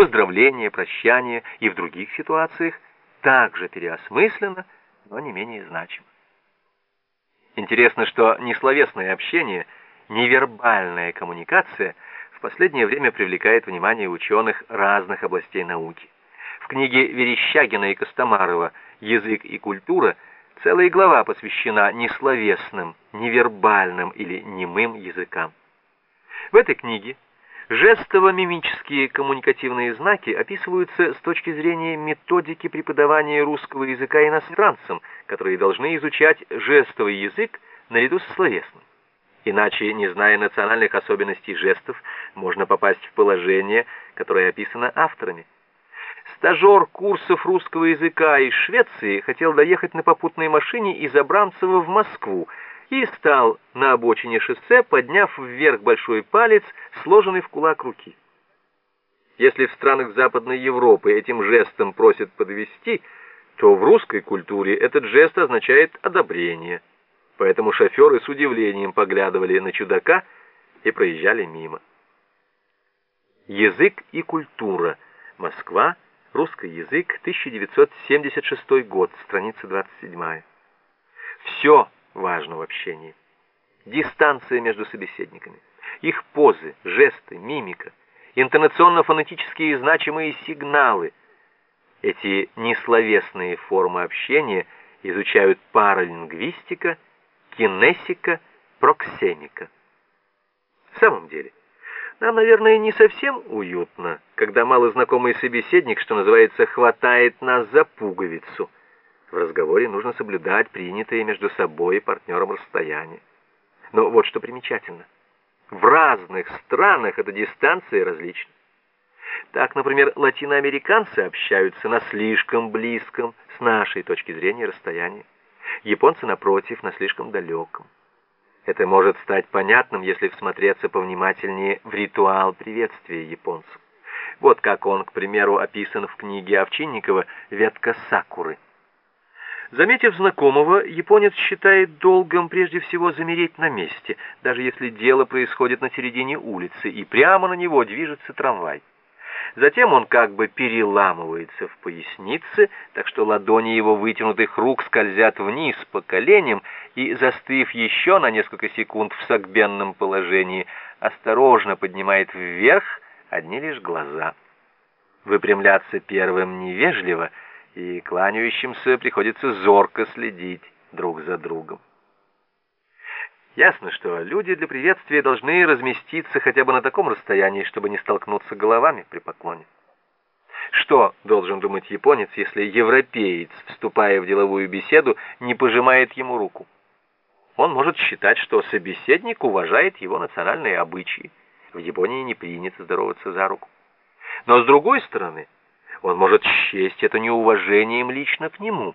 поздравления, прощания и в других ситуациях также переосмысленно, но не менее значимо. Интересно, что несловесное общение, невербальная коммуникация в последнее время привлекает внимание ученых разных областей науки. В книге Верещагина и Костомарова «Язык и культура» целая глава посвящена несловесным, невербальным или немым языкам. В этой книге жестово-мимические коммуникативные знаки описываются с точки зрения методики преподавания русского языка иностранцам, которые должны изучать жестовый язык наряду со словесным. Иначе, не зная национальных особенностей жестов, можно попасть в положение, которое описано авторами. Стажер курсов русского языка из Швеции хотел доехать на попутной машине из Абрамцева в Москву, и стал на обочине шоссе, подняв вверх большой палец, сложенный в кулак руки. Если в странах Западной Европы этим жестом просят подвести, то в русской культуре этот жест означает одобрение. Поэтому шоферы с удивлением поглядывали на чудака и проезжали мимо. Язык и культура. Москва. Русский язык. 1976 год. Страница 27. Все важно в общении. Дистанция между собеседниками, их позы, жесты, мимика, интонационно-фонетические значимые сигналы. Эти несловесные формы общения изучают паралингвистика, кинесика, проксемика. В самом деле, нам, наверное, не совсем уютно, когда малознакомый собеседник, что называется, хватает нас за пуговицу – в разговоре нужно соблюдать принятые между собой и партнером расстояние. Но вот что примечательно. В разных странах эта дистанция различна. Так, например, латиноамериканцы общаются на слишком близком, с нашей точки зрения, расстоянии. Японцы, напротив, на слишком далеком. Это может стать понятным, если всмотреться повнимательнее в ритуал приветствия японцев. Вот как он, к примеру, описан в книге Овчинникова «Ветка сакуры». Заметив знакомого, японец считает долгом прежде всего замереть на месте, даже если дело происходит на середине улицы, и прямо на него движется трамвай. Затем он как бы переламывается в пояснице, так что ладони его вытянутых рук скользят вниз по коленям и, застыв еще на несколько секунд в согбенном положении, осторожно поднимает вверх одни лишь глаза. Выпрямляться первым невежливо — и кланяющимся приходится зорко следить друг за другом. Ясно, что люди для приветствия должны разместиться хотя бы на таком расстоянии, чтобы не столкнуться головами при поклоне. Что должен думать японец, если европеец, вступая в деловую беседу, не пожимает ему руку? Он может считать, что собеседник уважает его национальные обычаи. В Японии не принято здороваться за руку. Но с другой стороны, он может счесть это неуважением лично к нему.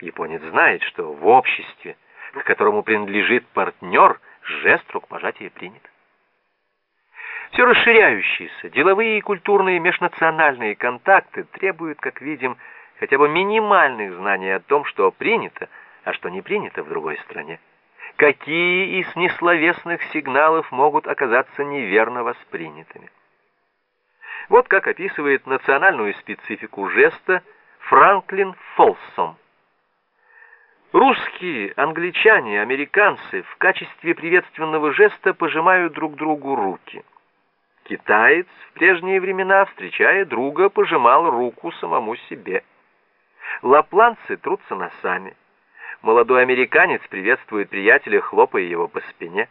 Японец знает, что в обществе, к которому принадлежит партнер, жест рукопожатия принят. Все расширяющиеся деловые и культурные межнациональные контакты требуют, как видим, хотя бы минимальных знаний о том, что принято, а что не принято в другой стране. Какие из несловесных сигналов могут оказаться неверно воспринятыми. Вот как описывает национальную специфику жеста Франклин Фолсом. Русские, англичане, американцы в качестве приветственного жеста пожимают друг другу руки. Китаец в прежние времена, встречая друга, пожимал руку самому себе. Лапланцы трутся носами. Молодой американец приветствует приятеля, хлопая его по спине.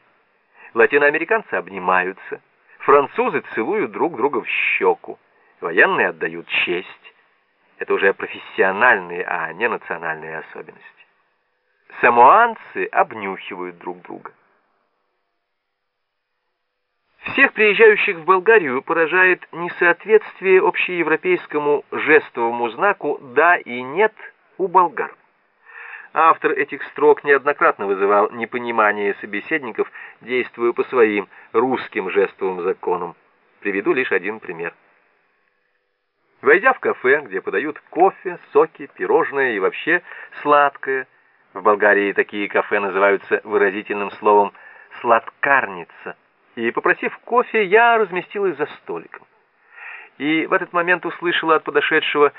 Латиноамериканцы обнимаются. Французы целуют друг друга в щеку, военные отдают честь. Это уже профессиональные, а не национальные особенности. Самоанцы обнюхивают друг друга. Всех приезжающих в Болгарию поражает несоответствие общеевропейскому жестовому знаку «да» и «нет» у болгар. Автор этих строк неоднократно вызывал непонимание собеседников, действуя по своим русским жестовым законам. Приведу лишь один пример. Войдя в кафе, где подают кофе, соки, пирожное и вообще сладкое, в Болгарии такие кафе называются выразительным словом «сладкарница», и, попросив кофе, я разместилась за столиком. и в этот момент услышала от подошедшего